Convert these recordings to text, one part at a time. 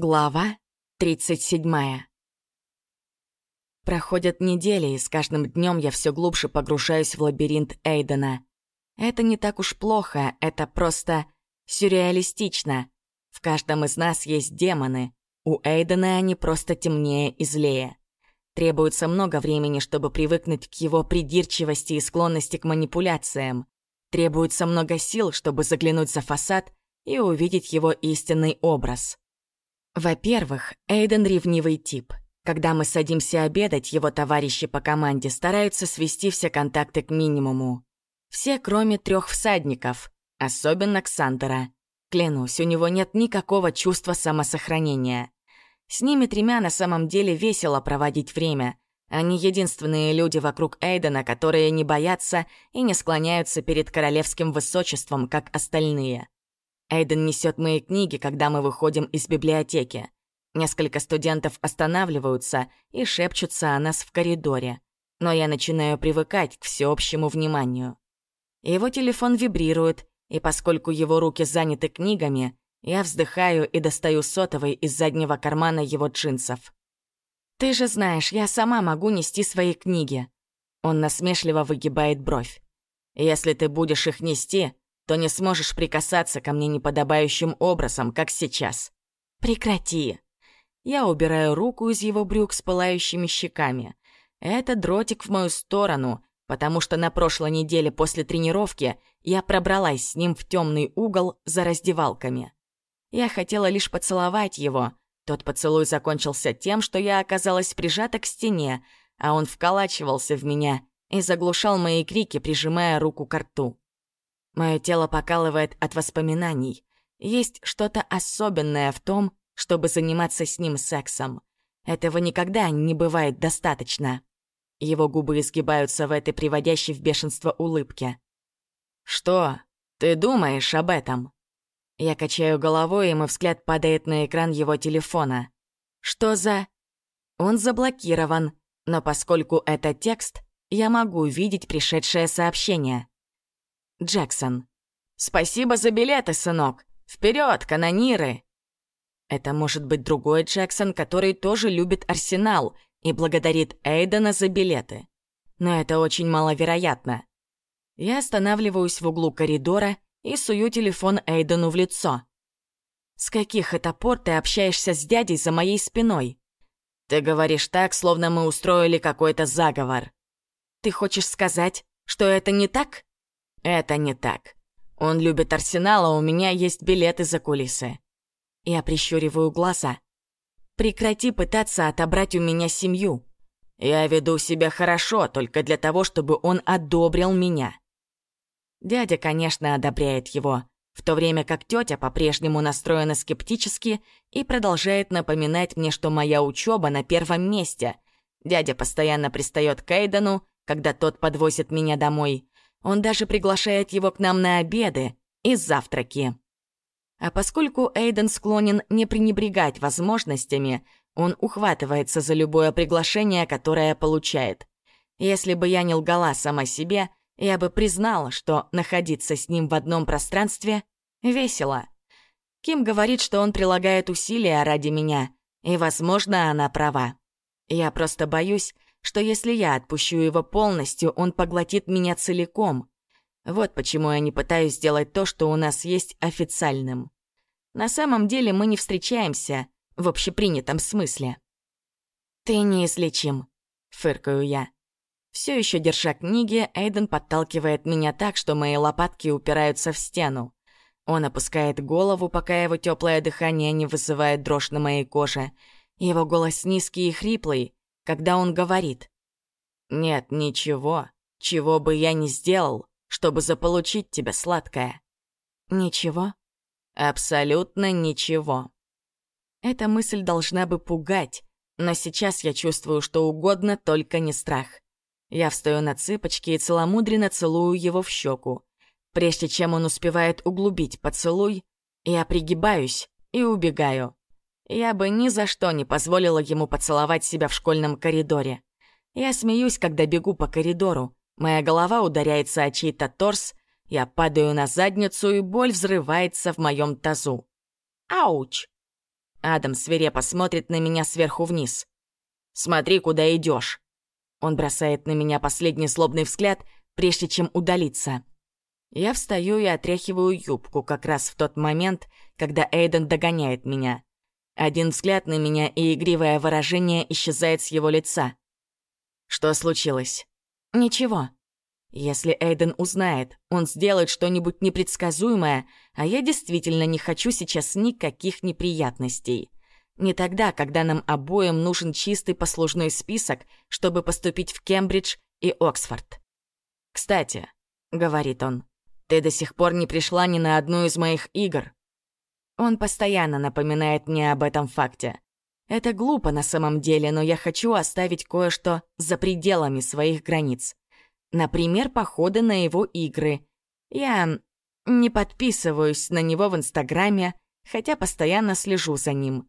Глава 37 Проходят недели, и с каждым днем я все глубже погружаюсь в лабиринт Эйдена. Это не так уж плохо, это просто сюрреалистично. В каждом из нас есть демоны. У Эйдена они просто темнее и злее. Требуется много времени, чтобы привыкнуть к его придирчивости и склонности к манипуляциям. Требуется много сил, чтобы заглянуть за фасад и увидеть его истинный образ. Во-первых, Эйден ревнивый тип. Когда мы садимся обедать, его товарищи по команде стараются свести все контакты к минимуму. Все, кроме трех всадников, особенно Ксандера. Клянусь, у него нет никакого чувства самосохранения. С ними тремя на самом деле весело проводить время. Они единственные люди вокруг Эйдена, которые не боятся и не склоняются перед королевским высочеством, как остальные. Эйден несет мои книги, когда мы выходим из библиотеки. Несколько студентов останавливаются и шепчутся о нас в коридоре. Но я начинаю привыкать к всеобщему вниманию. Его телефон вибрирует, и поскольку его руки заняты книгами, я вздыхаю и достаю сотовый из заднего кармана его джинсов. «Ты же знаешь, я сама могу нести свои книги». Он насмешливо выгибает бровь. «Если ты будешь их нести, то не сможешь прикасаться ко мне неподобающим образом, как сейчас. Прекрати. Я убираю руку из его брюк с пылающими щеками. Это дротик в мою сторону, потому что на прошлой неделе после тренировки я пробралась с ним в темный угол за раздевалками. Я хотела лишь поцеловать его. Тот поцелуй закончился тем, что я оказалась прижата к стене, а он вколачивался в меня и заглушал мои крики, прижимая руку к рту. Мое тело покалывает от воспоминаний. Есть что-то особенное в том, чтобы заниматься с ним сексом. Этого никогда не бывает достаточно. Его губы изгибаются в этой приводящей в бешенство улыбке. «Что? Ты думаешь об этом?» Я качаю головой, и мой взгляд падает на экран его телефона. «Что за...» Он заблокирован, но поскольку это текст, я могу видеть пришедшее сообщение. Джексон. «Спасибо за билеты, сынок! Вперед, канониры!» Это может быть другой Джексон, который тоже любит Арсенал и благодарит Эйдена за билеты. Но это очень маловероятно. Я останавливаюсь в углу коридора и сую телефон Эйдену в лицо. «С каких это пор ты общаешься с дядей за моей спиной?» «Ты говоришь так, словно мы устроили какой-то заговор». «Ты хочешь сказать, что это не так?» Это не так. Он любит Арсенал, а у меня есть билеты за кулисы. Я прищуриваю глаза. Прекрати пытаться отобрать у меня семью. Я веду себя хорошо, только для того, чтобы он одобрил меня. Дядя, конечно, одобряет его, в то время как тетя по-прежнему настроена скептически и продолжает напоминать мне, что моя учеба на первом месте. Дядя постоянно пристает к Эйдену, когда тот подвозит меня домой. Он даже приглашает его к нам на обеды и завтраки. А поскольку Эйден склонен не пренебрегать возможностями, он ухватывается за любое приглашение, которое получает. Если бы я не лгала сама себе, я бы признала, что находиться с ним в одном пространстве весело. Ким говорит, что он прилагает усилия ради меня, и, возможно, она права. Я просто боюсь, что если я отпущу его полностью, он поглотит меня целиком. Вот почему я не пытаюсь сделать то, что у нас есть официальным. На самом деле мы не встречаемся в общепринятом смысле. «Ты неизлечим», — фыркаю я. Все еще держа книги, Эйден подталкивает меня так, что мои лопатки упираются в стену. Он опускает голову, пока его теплое дыхание не вызывает дрожь на моей коже. Его голос низкий и хриплый, когда он говорит «Нет ничего, чего бы я ни сделал, чтобы заполучить тебя, сладкая». «Ничего?» «Абсолютно ничего». Эта мысль должна бы пугать, но сейчас я чувствую что угодно, только не страх. Я встаю на цыпочки и целомудренно целую его в щеку. Прежде чем он успевает углубить поцелуй, я пригибаюсь и убегаю. Я бы ни за что не позволила ему поцеловать себя в школьном коридоре. Я смеюсь, когда бегу по коридору. Моя голова ударяется о чей-то торс, я падаю на задницу, и боль взрывается в моем тазу. Ауч! Адам свирепо смотрит на меня сверху вниз. «Смотри, куда идешь. Он бросает на меня последний злобный взгляд, прежде чем удалиться. Я встаю и отряхиваю юбку как раз в тот момент, когда Эйден догоняет меня. Один взгляд на меня, и игривое выражение исчезает с его лица. Что случилось? Ничего. Если Эйден узнает, он сделает что-нибудь непредсказуемое, а я действительно не хочу сейчас никаких неприятностей. Не тогда, когда нам обоим нужен чистый послужной список, чтобы поступить в Кембридж и Оксфорд. «Кстати», — говорит он, — «ты до сих пор не пришла ни на одну из моих игр». Он постоянно напоминает мне об этом факте. Это глупо на самом деле, но я хочу оставить кое-что за пределами своих границ. Например, походы на его игры. Я не подписываюсь на него в Инстаграме, хотя постоянно слежу за ним.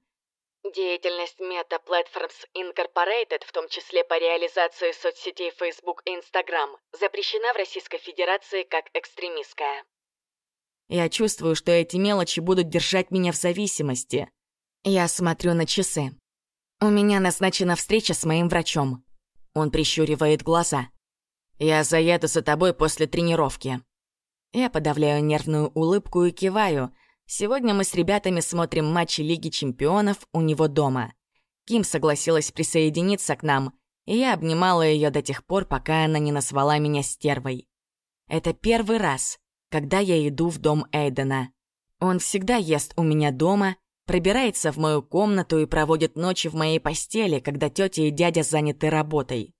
Деятельность Meta Platforms Incorporated, в том числе по реализации соцсетей Facebook и Instagram, запрещена в Российской Федерации как экстремистская. Я чувствую, что эти мелочи будут держать меня в зависимости. Я смотрю на часы. У меня назначена встреча с моим врачом. Он прищуривает глаза. Я заеду за тобой после тренировки. Я подавляю нервную улыбку и киваю. Сегодня мы с ребятами смотрим матчи Лиги Чемпионов у него дома. Ким согласилась присоединиться к нам, и я обнимала ее до тех пор, пока она не назвала меня стервой. Это первый раз, когда я иду в дом Эйдена. Он всегда ест у меня дома, пробирается в мою комнату и проводит ночи в моей постели, когда тетя и дядя заняты работой.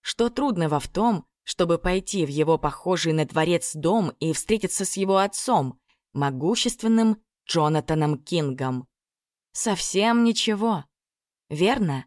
Что трудного в том, чтобы пойти в его похожий на дворец дом и встретиться с его отцом, могущественным Джонатаном Кингом. Совсем ничего. Верно?